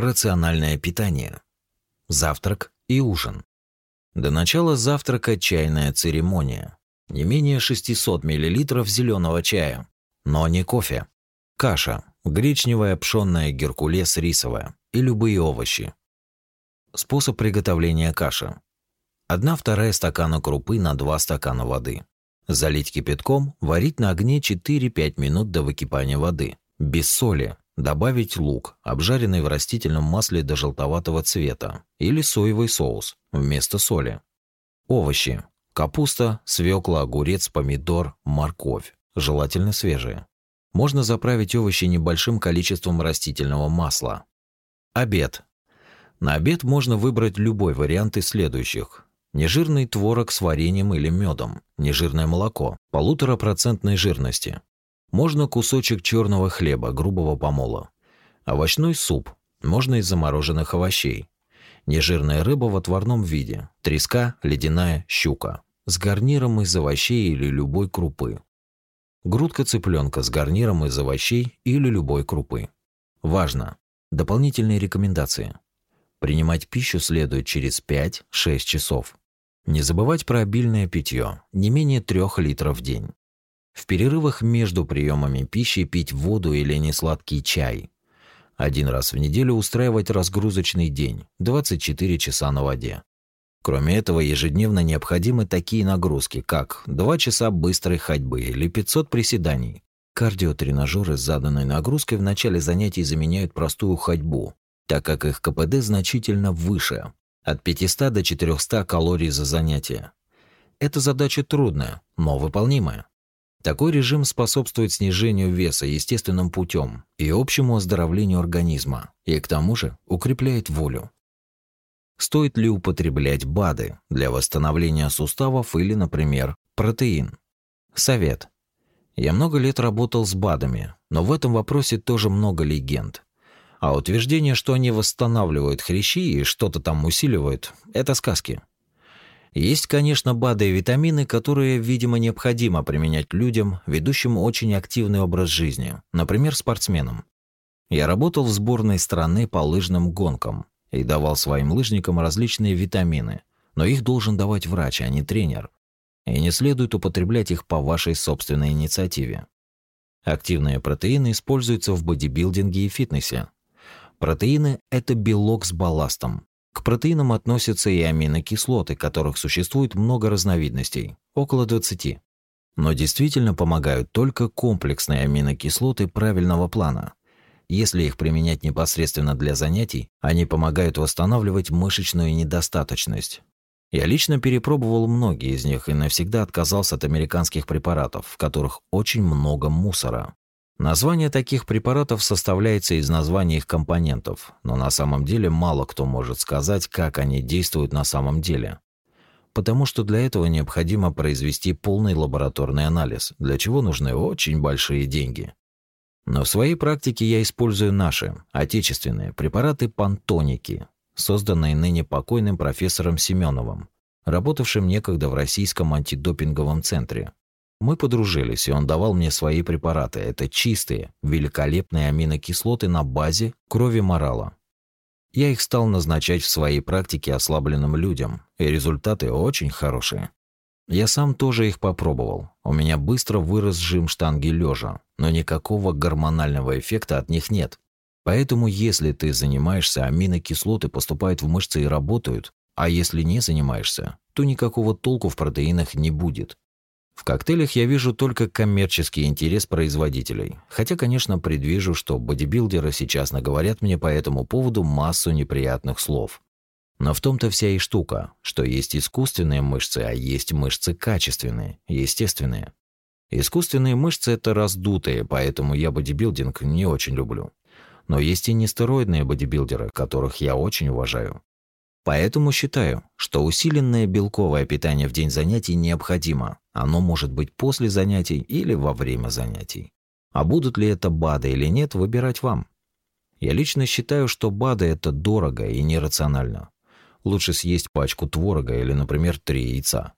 рациональное питание. Завтрак и ужин. До начала завтрака чайная церемония. Не менее 600 мл зеленого чая, но не кофе. Каша, гречневая, пшённая, геркулес, рисовая и любые овощи. Способ приготовления каши. 1-2 стакана крупы на 2 стакана воды. Залить кипятком, варить на огне 4-5 минут до выкипания воды, без соли, Добавить лук, обжаренный в растительном масле до желтоватого цвета, или соевый соус вместо соли. Овощи: капуста, свекла, огурец, помидор, морковь, желательно свежие. Можно заправить овощи небольшим количеством растительного масла. Обед. На обед можно выбрать любой вариант из следующих: нежирный творог с вареньем или медом, нежирное молоко полуторапроцентной жирности, можно кусочек черного хлеба грубого помола, овощной суп, можно из замороженных овощей, нежирная рыба в отварном виде, треска, ледяная, щука, с гарниром из овощей или любой крупы. Грудка цыпленка с гарниром из овощей или любой крупы. Важно! Дополнительные рекомендации. Принимать пищу следует через 5-6 часов. Не забывать про обильное питье, не менее 3 литров в день в перерывах между приемами пищи пить воду или несладкий чай. Один раз в неделю устраивать разгрузочный день, 24 часа на воде. Кроме этого, ежедневно необходимы такие нагрузки, как 2 часа быстрой ходьбы или 500 приседаний. Кардиотренажеры с заданной нагрузкой в начале занятий заменяют простую ходьбу, так как их КПД значительно выше – от 500 до 400 калорий за занятие. Эта задача трудная, но выполнимая. Такой режим способствует снижению веса естественным путем и общему оздоровлению организма, и к тому же укрепляет волю. Стоит ли употреблять БАДы для восстановления суставов или, например, протеин? Совет. Я много лет работал с БАДами, но в этом вопросе тоже много легенд. А утверждение, что они восстанавливают хрящи и что-то там усиливают – это сказки. Есть, конечно, БАДы и витамины, которые, видимо, необходимо применять людям, ведущим очень активный образ жизни, например, спортсменам. Я работал в сборной страны по лыжным гонкам и давал своим лыжникам различные витамины, но их должен давать врач, а не тренер. И не следует употреблять их по вашей собственной инициативе. Активные протеины используются в бодибилдинге и фитнесе. Протеины – это белок с балластом, к протеинам относятся и аминокислоты, которых существует много разновидностей, около 20. Но действительно помогают только комплексные аминокислоты правильного плана. Если их применять непосредственно для занятий, они помогают восстанавливать мышечную недостаточность. Я лично перепробовал многие из них и навсегда отказался от американских препаратов, в которых очень много мусора. Название таких препаратов составляется из названий их компонентов, но на самом деле мало кто может сказать, как они действуют на самом деле. Потому что для этого необходимо произвести полный лабораторный анализ, для чего нужны очень большие деньги. Но в своей практике я использую наши, отечественные препараты пантоники, созданные ныне покойным профессором Семеновым, работавшим некогда в Российском антидопинговом центре – мы подружились, и он давал мне свои препараты. Это чистые, великолепные аминокислоты на базе крови морала. Я их стал назначать в своей практике ослабленным людям, и результаты очень хорошие. Я сам тоже их попробовал. У меня быстро вырос жим штанги лежа, но никакого гормонального эффекта от них нет. Поэтому если ты занимаешься, аминокислоты поступают в мышцы и работают, а если не занимаешься, то никакого толку в протеинах не будет. В коктейлях я вижу только коммерческий интерес производителей. Хотя, конечно, предвижу, что бодибилдеры сейчас наговорят мне по этому поводу массу неприятных слов. Но в том-то вся и штука, что есть искусственные мышцы, а есть мышцы качественные, естественные. Искусственные мышцы – это раздутые, поэтому я бодибилдинг не очень люблю. Но есть и нестероидные бодибилдеры, которых я очень уважаю. Поэтому считаю, что усиленное белковое питание в день занятий необходимо, оно может быть после занятий или во время занятий. А будут ли это БАДы или нет, выбирать вам. Я лично считаю, что БАДы – это дорого и нерационально. Лучше съесть пачку творога или, например, три яйца.